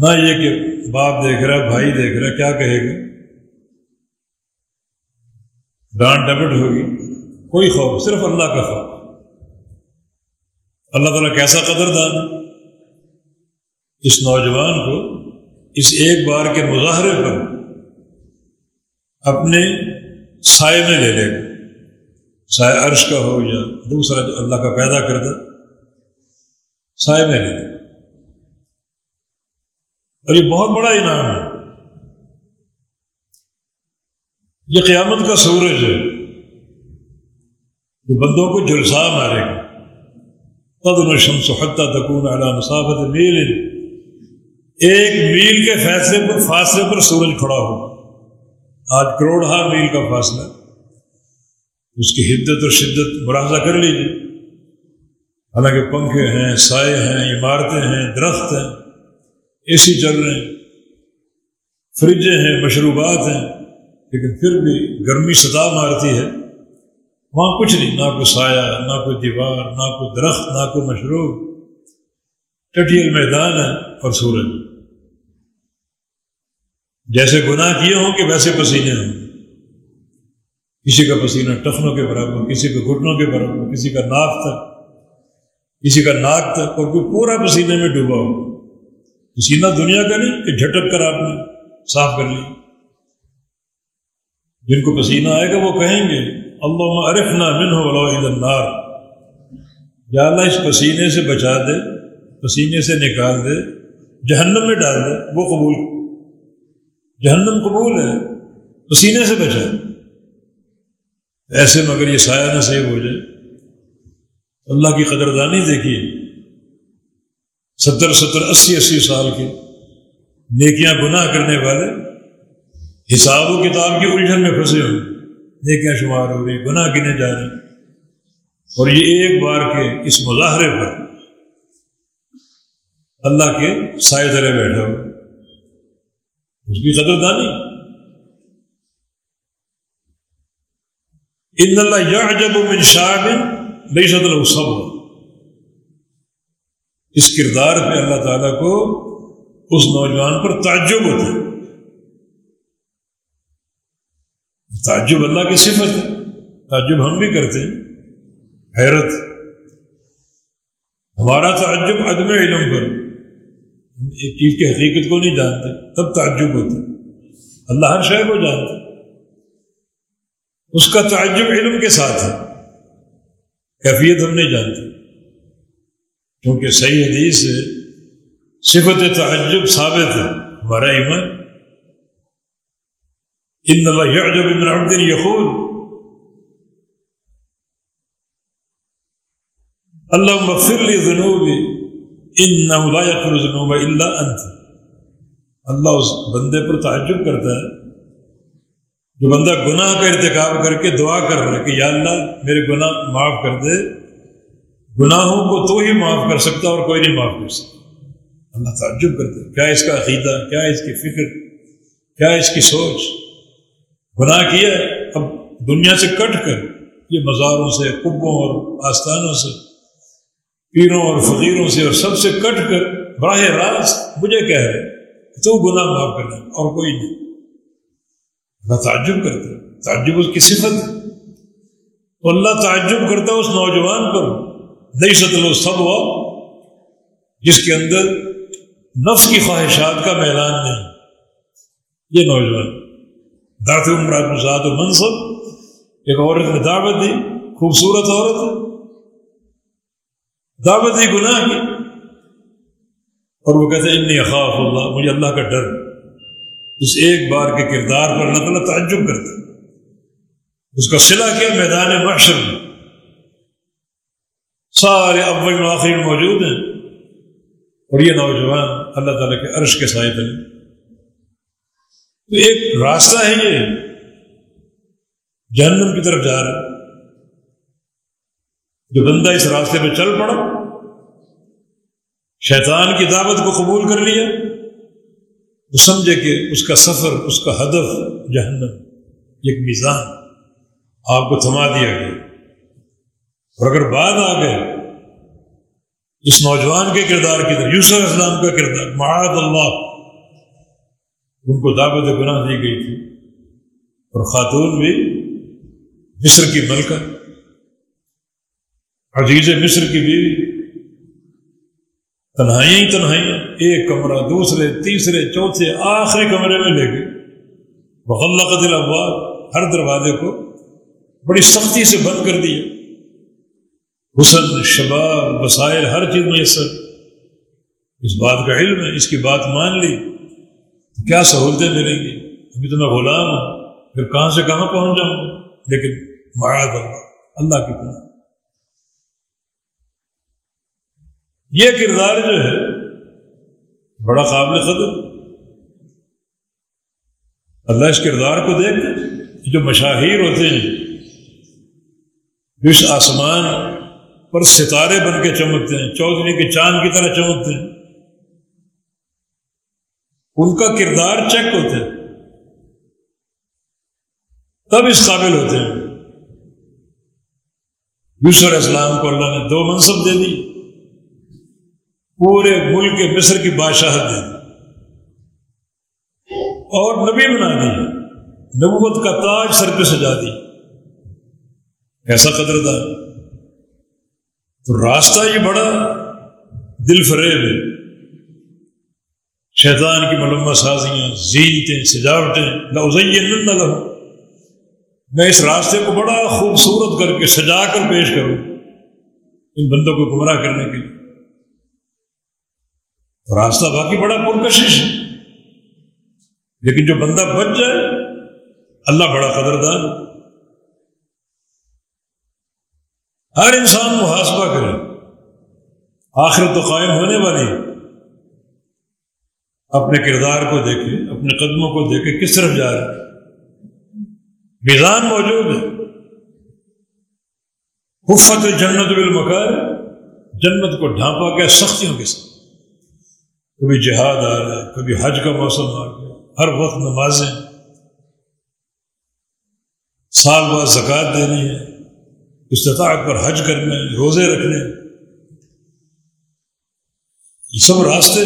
نہ یہ کہ باپ دیکھ رہا بھائی دیکھ رہا کیا کہے گا؟ ڈانٹ ڈبٹ ہوگی۔ کوئی خوف، صرف اللہ کا خوف۔ اللہ تعالیٰ کیسا قدر دان اس نوجوان کو اس ایک بار کے مظاہرے پر اپنے سائے میں لے لے۔ گا سائے عرش کا ہو یا دوسرا جو اللہ کا پیدا کردہ، سائے میں لے لے۔ اور یہ بہت بڑا انعام ہے۔ یہ قیامت کا سورج ہے۔ جو بندوں کو جلسا مارے گا۔ تد شمس حتہ تکون اعلیٰ مسافت میل۔ ایک میل کے فیصلے پر فاصلے پر سورج کھڑا ہو۔ آج کروڑہ میل کا فاصلہ اس کی حدت اور شدت مراضہ کر لیجیے حالانکہ پنکھے ہیں، سائے ہیں، عمارتیں ہیں، درخت ہیں۔ اے سی چل رہے ہیں۔ فریجیں ہیں، مشروبات ہیں، لیکن پھر بھی گرمی سطح مارتی ہے۔ وہاں کچھ نہیں، نہ کوئی سایہ، نہ کوئی دیوار، نہ کوئی درخت، نہ کوئی مشروب۔ ٹٹیل میدان ہے اور سورج۔ جیسے گناہ کیے ہوں کہ ویسے پسینے ہوں۔ کسی کا پسینہ ٹخنوں کے برابر، کسی کے گھٹنوں کے برابر، کسی کا ناک تک، کسی کا ناک تک، اور کوئی پورا پسینے میں ڈوبا ہو۔ پسینہ دنیا کا نہیں، کہ جھٹک کر آپ نے صاف کر لی۔ جن کو پسینہ آئے گا وہ کہیں گے اللہ عرف نہ من ہو النار یا اللہ، اس پسینے سے بچا دے، پسینے سے نکال دے، جہنم میں ڈال دے، وہ قبول۔ جہنم قبول ہے، پسینے سے بچا۔ ایسے مگر یہ سایہ نصیب ہو جائے۔ اللہ کی قدردانی دیکھیے۔ ستر ستر اسی اسی سال کے نیکیاں گناہ کرنے والے حساب و کتاب کی الجھن میں پھنسے ہوئے نیکیاں شمار ہو رہی گناہ گنے جا رہے اور یہ ایک بار کے اس مظاہرے پر اللہ کے سائے تلے بیٹھا ہو اس کی قدر دانی۔ ان اللہ یا جب من شاہ نہیں شد سب اس کردار پہ اللہ تعالیٰ کو اس نوجوان پر تعجب ہوتا ہے۔ تعجب اللہ کی صفت ہے۔ تعجب ہم بھی کرتے ہیں۔ حیرت۔ ہمارا تعجب عدم علم پر۔ ہم ایک چیز کی حقیقت کو نہیں جانتے، تب تعجب ہوتا اللہ ہر شے کو جانتا اس کا تعجب علم کے ساتھ ہے۔ کیفیت ہم نہیں جانتے۔ کیونکہ صحیح حدیث ہے، صفت تعجب ثابت ہے، ہمارا ایمان۔ ان اللہ یعجب من عبد یقول اللہ مغفر لی ذنوبی انہو لا یغفر ذنوب الا انت۔ اللہ اس بندے پر تعجب کرتا ہے، جو بندہ گناہ کا ارتکاب کر کے دعا کر رہا ہے کہ یا اللہ میرے گناہ معاف کر دے۔ گناہوں کو تو ہی معاف کر سکتا اور کوئی نہیں معاف کر سکتا۔ اللہ تعجب کرتا کیا اس کا عقیدہ، کیا اس کی فکر، کیا اس کی سوچ؟ گناہ کیا اب دنیا سے کٹ کر یہ مزاروں سے کبوں اور آستانوں سے، پیروں اور فقیروں سے اور سب سے کٹ کر براہ راست مجھے کہہ رہے تو گناہ معاف کرنا اور کوئی نہیں۔ اللہ تعجب کرتا تعجب اس کی صفت تو اللہ تعجب کرتا اس نوجوان پر۔ نہیں ستلو سب ہوا جس کے اندر نفس کی خواہشات کا میلان نہیں۔ یہ نوجوان دارت عمرات و منصب، ایک عورت نے دعوت دی، خوبصورت عورت دعوت دی گناہ کی۔ اور وہ کہتے ہیں، انی اخاف اللہ، مجھے اللہ کا ڈر اس ایک بار کے کردار پر اللہ تعالیٰ تعجب کرتا اس کا صلح کیا میدان معاشر میں۔ سارے اول آخر موجود ہیں۔ اور یہ نوجوان اللہ تعالیٰ کے عرش کے سائے تلے۔ تو ایک راستہ ہے یہ۔ جہنم کی طرف جا رہا ہے جو بندہ اس راستے پہ چل پڑا، شیطان کی دعوت کو قبول کر لیا، وہ سمجھے کہ اس کا سفر، اس کا ہدف جہنم ایک میزان آپ کو تھما دیا گیا۔ اور اگر بعد آ گئے اس نوجوان کے کردار کی طرح یوسف اسلام کا کردار معاد اللہ، ان کو دعوت گناہ دی گئی تھی۔ اور خاتون بھی مصر کی ملکہ۔ عزیز مصر کی بیوی۔ تنہائیاں ہی تنہائیاں، ایک کمرہ دوسرے، تیسرے، چوتھے، آخری کمرے میں لے گئے۔ بغلہ قدل ابواب ہر دروازے کو بڑی سختی سے بند کر دیا۔ حسن شباب، وسائل، ہر چیز میسر اس بات کا علم ہے، اس کی بات مان لی۔ کیا سہولتیں ملیں گی؟ ابھی تو میں غلام ہوں پھر کہاں سے کہاں پہنچ جاؤں؟ لیکن معاذ اللہ اللہ کی پناہ یہ کردار جو ہے، بڑا قابل قدر۔ اللہ اس کردار کو دیکھ جو مشاہیر ہوتے ہیں، جو اس آسمان پر ستارے بن کے چمکتے ہیں، چودھری کے چاند کی طرح چمکتے ہیں۔ ان کا کردار چیک ہوتے ہیں۔ تب اس قابل ہوتے ہیں۔ یوسر اسلام کو اللہ نے دو منصب دے دی۔ پورے ملک کے مصر کی بادشاہت دے دی۔ اور نبی بنا دی۔ نبوت کا تاج سر پہ سجا دی۔ ایسا قدر تھا تو راستہ یہ بڑا دل فریب ہے۔ شیطان کی ملمہ سازیاں، زینتیں، سجاوٹیں نہ لہو میں اس راستے کو بڑا خوبصورت کر کے سجا کر پیش کروں ان بندوں کو گمراہ کرنے کے لیے۔ راستہ باقی بڑا پرکشش ہے۔ لیکن جو بندہ بچ جائے، اللہ بڑا قدردان۔ ہر انسان محاسبہ کرے۔ آخر تو قائم ہونے والی۔ اپنے کردار کو دیکھے، اپنے قدموں کو دیکھے، کس طرف جا رہے میزان موجود ہے۔ حفت جنت بالمکار، جنت کو ڈھانپا گیا سختیوں کے ساتھ۔ کبھی جہاد آ رہا ہے، کبھی حج کا موسم آ گیا۔ ہر وقت نمازیں۔ سال بعد زکوٰۃ دینی ہے۔ استطاعت پر حج کرنے، روزے رکھنے، یہ سب راستے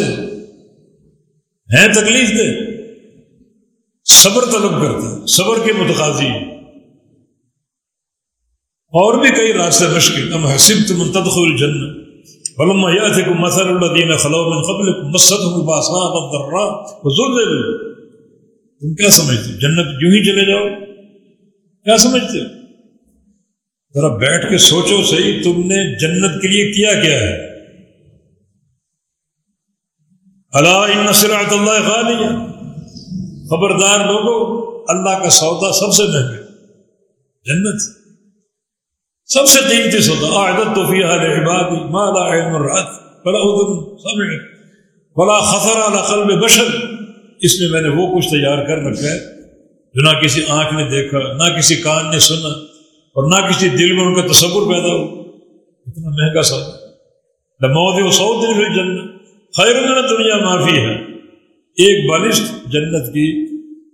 ہیں، تکلیف دے صبر طلب کرتے ہیں، صبر کے متقاضی اور بھی کئی راستے مشکل ام حسب تم تدخل الجنہ ولما ياتكم مثل الذين خلوا من قبلكم مستهم الباساء والضراء وزلزلوا۔ تم کیا سمجھتے جنت یوں ہی چلے جاؤ؟ کیا سمجھتے ذرا بیٹھ کے سوچو صحیح، تم نے جنت کے لیے کیا کیا ہے؟ اللہ ان صراط اللہ غالیہ خبردار لوگوں اللہ کا سودا سب سے مہنگا جنت۔ سب سے قیمتی سودا۔ عادت تو فی حال عبادی مالا علم الرات بلا ادم سمع بلا خطر على قلب بشر۔ اس میں میں نے وہ کچھ تیار کر رکھا ہے جو نہ کسی آنکھ نے دیکھا، نہ کسی کان نے سنا۔ اور نہ کسی دل میں ان کا تصور پیدا ہو۔ اتنا مہنگا سودا۔ موت وہ سو دن ہوئی جنت۔ خیر دنیا معافی ہے ایک بالشت جنت کی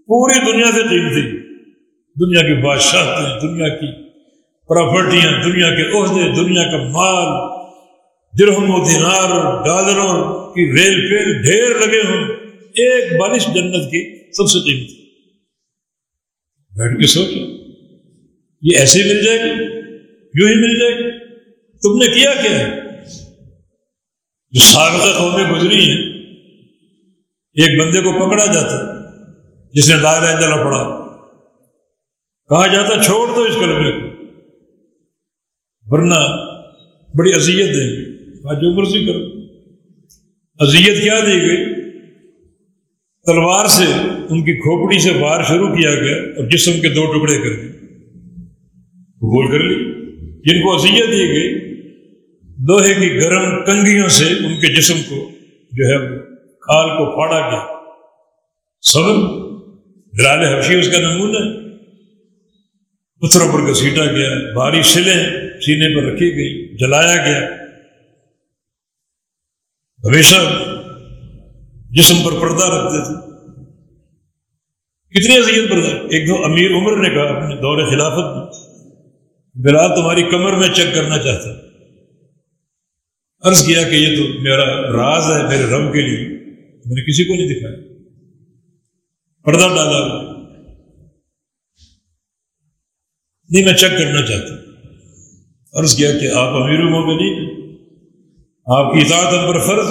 پوری دنیا سے قیمتی۔ دنیا کی بادشاہتیں دنیا کی پراپرٹیاں، دنیا کے عہدے، دنیا کا مال۔ درہم و دینار، ڈالروں کی ریل پیل ڈھیر لگے ہوں۔ ایک بالش جنت کی سب سے قیمتی۔ بیٹھ کے سوچو۔ یہ ایسے مل جائے گی؟ یوں ہی مل جائے گی؟ تم نے کیا کیا ہے؟ جو سابقہ قومیں گزری ہیں، ایک بندے کو پکڑا جاتا، جس نے لا الہ الا اللہ پڑھا کہا جاتا، چھوڑ دو اس کلمے کو۔ ورنہ بڑی اذیت دیں گے کہا جو مرضی کرو۔ اذیت کیا دی گئی؟ تلوار سے ان کی کھوپڑی سے وار شروع کیا گیا اور جسم کے دو ٹکڑے کر دیے۔ بول کر لی۔ جن کو اذیت دی گئی، لوہے کی گرم کنگیوں سے ان کے جسم کو جو ہے، کھال کو پھاڑا گیا۔ صبر بلال حفشی اس کا نمونہ پتھروں پر گھسیٹا گیا، بھاری سلیں سینے پر رکھی گئی، جلایا گیا۔ ہمیشہ جسم پر پردہ رکھتے تھے۔ کتنی اذیت پر ایک دو امیر عمر نے کہا اپنے دور خلافت میں۔ بلال تمہاری کمر میں چیک کرنا چاہتا۔ عرض کیا کہ یہ تو میرا راز ہے میرے رب کے لیے۔ میں نے کسی کو نہیں دکھایا۔ پردہ ڈالا۔ نہیں، میں چیک کرنا چاہتا۔ عرض کیا کہ آپ امیر نہیں آپ کی اطاعت ہم پر فرض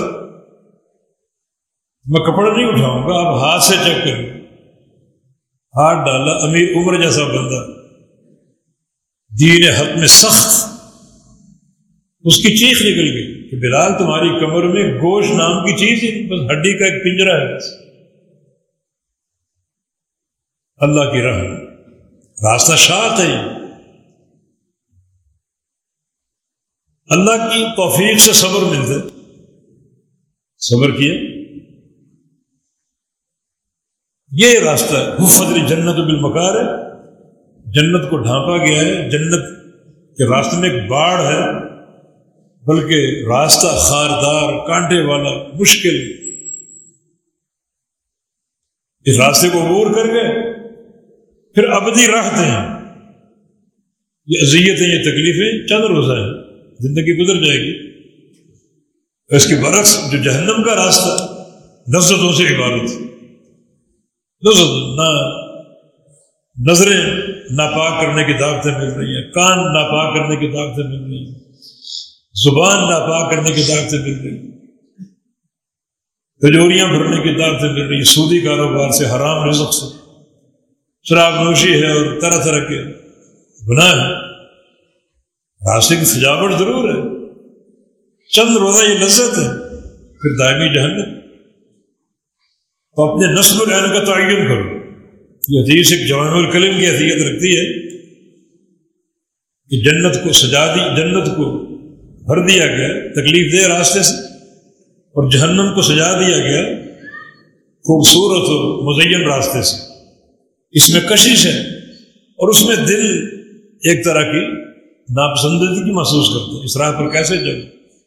میں کپڑا نہیں اٹھاؤں گا، آپ ہاتھ سے چیک کریں۔ ہاتھ ڈالا، امیر عمر جیسا بندہ۔ دین حق میں سخت، اس کی چیخ نکل گئی کہ بلال تمہاری کمر میں گوشت نام کی چیز ہی بس ہڈی کا ایک پنجرا ہے بس۔ اللہ کی راہ راستہ شاط ہے اللہ کی توفیق سے صبر ملتے صبر کیا؟ یہ راستہ ہے جنت بالمکار ہے۔ جنت کو ڈھانپا گیا ہے۔ جنت کے راستے میں ایک باڑ ہے، بلکہ راستہ خاردار، کانٹے والا، مشکل۔ اس راستے کو عبور کر گئے، پھر ابدی راہتے ہیں یہ اذیتیں، یہ تکلیفیں چند روزہ ہیں، زندگی گزر جائے گی۔ اس کے برعکس جو جہنم کا راستہ، لذتوں سے عبادت لذت نہ نظریں ناپاک کرنے کی دعوتیں مل رہی ہیں، کان ناپاک کرنے کی دعوتیں مل رہی ہیں، زبان ناپاک کرنے کی دعوت سے مل رہی تجوریاں بھرنے کی دعوت سے مل رہی سودی کاروبار سے حرام رزق سے، شراب نوشی ہے اور طرح طرح کے گناہ ہے راستے کی سجاوٹ ضرور ہے۔ چند روزہ یہ لذت ہے، پھر دائمی جہنم۔ تو اپنے نسل العین کا تعین کرو۔ یہ حدیث ایک جوان الکلم کی حیثیت رکھتی ہے کہ جنت کو سجا دی، جنت کو بھر دیا گیا، تکلیف دہ راستے سے، اور جہنم کو سجا دیا گیا خوبصورت و مزین راستے سے۔ اس میں کشش ہے اور اس میں دل ایک طرح کی ناپسندگی محسوس کرتے اس راہ پر کیسے چلوں؟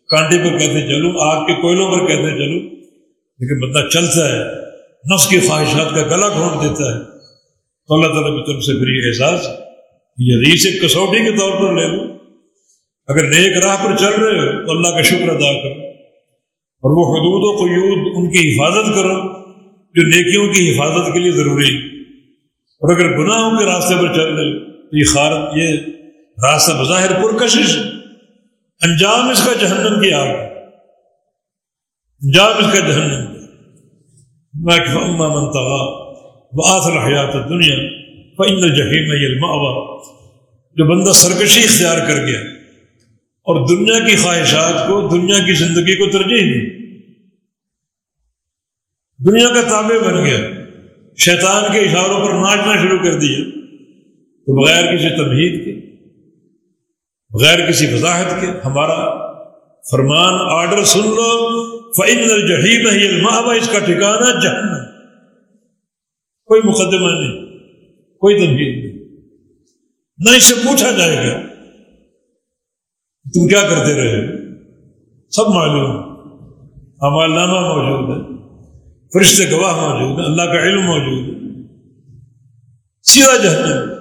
کانٹے پر کیسے چلوں؟ آگ کے کوئلوں پر کیسے چلوں؟ لیکن بندہ چلتا ہے، نفس کی خواہشات کا گلا گھونٹ دیتا ہے۔ تو اللہ تعالیٰ کی طرف سے پھر یہ احساس یہ حدیث ایک کسوٹی کے طور پر لے لو۔ اگر نیک راہ پر چل رہے ہو تو اللہ کا شکر ادا کرو اور وہ حدود و قیود ان کی حفاظت کرو جو نیکیوں کی حفاظت کے لیے ضروری ہے اور اگر گناہوں کے راستے پر چل رہے ہو تو یہ خارت یہ راستہ بظاہر پرکشش انجام اس کا جہنم کی آگ انجام اس کا جہنم۔ منتہا آخر حیات دنیا فن الجحیم الماوا جو بندہ سرکشی اختیار کر گیا، اور دنیا کی خواہشات کو، دنیا کی زندگی کو ترجیح دی۔ دنیا کا تابع بن گیا۔ شیطان کے اشاروں پر ناچنا شروع کر دیا۔ تو بغیر کسی تمہید کے، بغیر کسی وضاحت کے، ہمارا فرمان، آرڈر سن لو۔ فعن الجحیم الماوا اس کا ٹھکانا جہنم۔ کوئی مقدمہ نہیں، کوئی تنقید نہیں۔ نہ اس سے پوچھا جائے گا، تم کیا کرتے رہے سب معلوم۔ ہمارا نامہ موجود ہے، فرشتے گواہ موجود ہے اللہ کا علم موجود ہے۔ سیدھا جہنم۔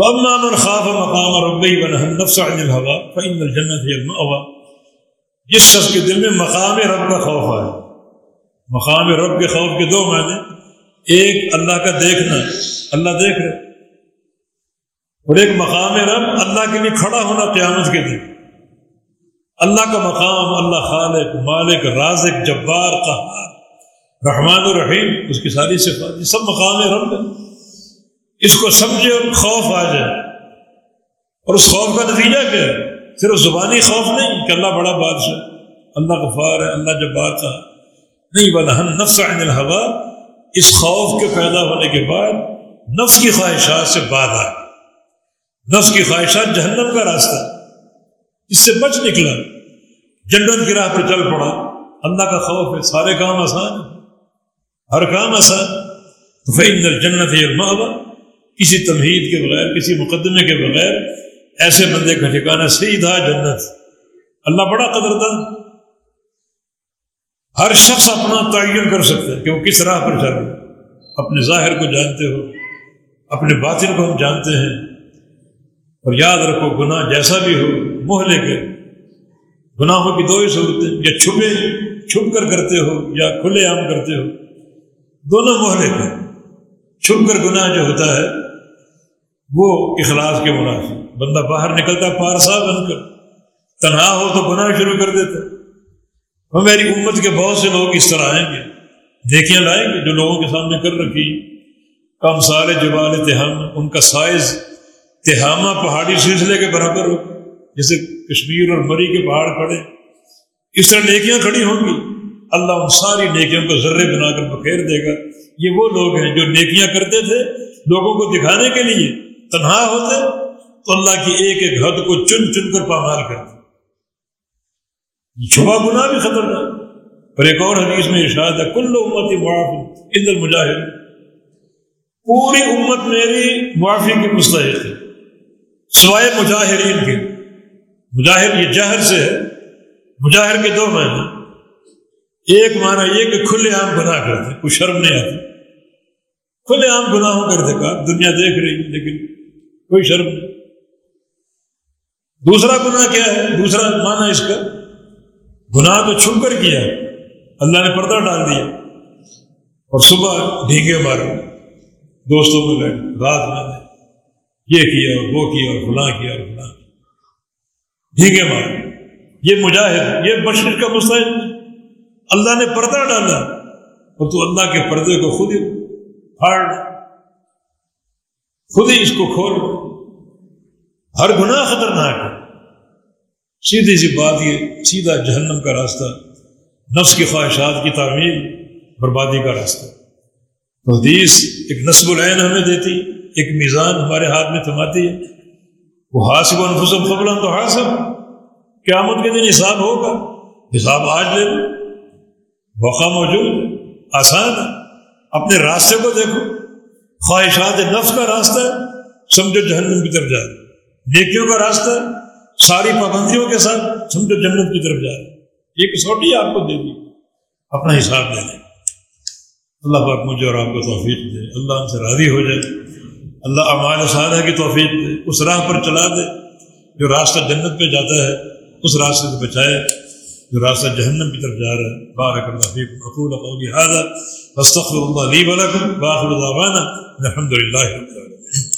من خواب مقام ربی بن نفس عن الهوى فإن الجنت هي المأوى۔ جس شخص کے دل میں مقام رب کا خوف آئے مقام رب کے خوف کے دو معنی۔ ایک اللہ کا دیکھنا، اللہ دیکھ رہے۔ اور ایک مقام رب، اللہ کے لیے کھڑا ہونا قیامت کے دن۔ اللہ کا مقام، اللہ خالق، مالک، رازق، جبار، قہار، رحمان الرحیم اس کی ساری صفات۔ سب مقام رب ہے اس کو سمجھے اور خوف آ جائے۔ اور اس خوف کا نتیجہ کیا ہے؟ صرف زبانی خوف نہیں کہ اللہ بڑا بادشاہ اللہ غفار ہے، اللہ جبار کا نہیں بلا نفس عن الحوا اس خوف کے پیدا ہونے کے بعد نفس کی خواہشات سے بعد آئے۔ نفس کی خواہشات جہنم کا راستہ۔ اس سے بچ نکلا۔ جنت کی راہ پہ چل پڑا۔ اللہ کا خوف ہے، سارے کام آسان ہے ہر کام آسان۔ تو فی جنت ہے کسی تمہید کے بغیر، کسی مقدمے کے بغیر ایسے بندے کا ٹھکانا سیدھا جنت۔ اللہ بڑا قدردان۔ ہر شخص اپنا تعین کر سکتا ہے کہ وہ کس راہ پر چل رہا ہے۔ اپنے ظاہر کو جانتے ہو، اپنے باطن کو ہم جانتے ہیں۔ اور یاد رکھو، گناہ جیسا بھی ہو موہ لے کے۔ گناہوں کی دو ہی صورتیں، یا چھپے، چھپ کر کرتے ہو، یا کھلے عام کرتے ہو۔ دونوں موہ لے کے۔ چھپ کر گناہ جو ہوتا ہے، وہ اخلاص کے مناسب بندہ باہر نکلتا، پارسا بن کر۔ تنہا ہو تو گناہ شروع کر دیتا۔ وہ میری امت کے بہت سے لوگ اس طرح آئیں گے۔ دیکھیاں لائیں گے جو لوگوں کے سامنے کر رکھی۔ کم سارے جبال تہام ان کا سائز تہامہ پہاڑی سلسلے کے برابر ہو۔ جیسے کشمیر اور مری کے پہاڑ کھڑے۔ اس طرح نیکیاں کھڑی ہوں گی۔ اللہ ان ساری نیکیوں کو ذرے بنا کر بکھیر دے گا۔ یہ وہ لوگ ہیں جو نیکیاں کرتے تھے لوگوں کو دکھانے کے لیے۔ تنہا ہوتے تو اللہ کی ایک ایک حد کو چن چن کر پامال کرتے۔ چھپا گناہ بھی خطرناک۔ اور ایک اور حدیث میں ارشاد ہے، کل امت معاف عند المجاہد پوری امت میری معافی کی مستحق ہے، سوائے مجاہرین کے۔ مجاہر یہ جہر سے ہے، مجاہر کے دو معنی۔ ایک معنی یہ کہ کھلے عام گناہ کرتے، کوئی شرم نہیں آتی۔ کھلے عام گناہوں کرتے کا دنیا دیکھ رہی لیکن کوئی شرم نہیں۔ دوسرا گناہ کیا ہے؟ دوسرا معنی اس کا گناہ تو چھپ کر کیا اللہ نے پردہ ڈال دیا۔ اور صبح ڈھینگے مارے۔ دوستوں میں گئے رات میں یہ کیا اور وہ کیا اور فلاں کیا اور فلاں۔ ڈھینگے مارے۔ یہ مجاہد، یہ بشر کا مستحد اللہ نے پردہ ڈالا۔ اور تو اللہ کے پردے کو خود ہی پھاڑ۔ خود ہی اس کو کھول۔ ہر گناہ خطرناک ہے۔ سیدھی جی سی بات یہ، سیدھا جہنم کا راستہ، نفس کی خواہشات کی تعمیر، بربادی کا راستہ۔ حدیث ایک نصب العین ہمیں دیتی، ایک میزان ہمارے ہاتھ میں تھماتی ہے۔ وہ حاصب انفسم قبل تو حاصب قیامت کے دن حساب ہوگا۔ حساب آج لے لو۔ موقع موجود، آسان ہے۔ اپنے راستے کو دیکھو۔ خواہشات نفس کا راستہ ہے۔ سمجھو جہنم کی طرف جائے نیکیوں کا راستہ ہے۔ ساری پابندیوں کے ساتھ سمجھو جنت کی طرف جا رہے یہ کسوٹی آپ کو دے دی۔ اپنا حساب دے دیں اللہ پاک مجھے اور آپ کو توفیق دے۔ اللہ ہم سے راضی ہو جائے۔ اللہ اعمال صالح کی توفیق دے۔ اس راہ پر چلا دے۔ جو راستہ جنت پہ جاتا ہے، اس راستے سے بچائے۔ جو راستہ جہنم کی طرف جا رہا ہے۔ بارک اللہ فیق اقول قولی هذا فاستغفر اللہ لی ولکم باخر دعوانا الحمد للہ رب العالمین۔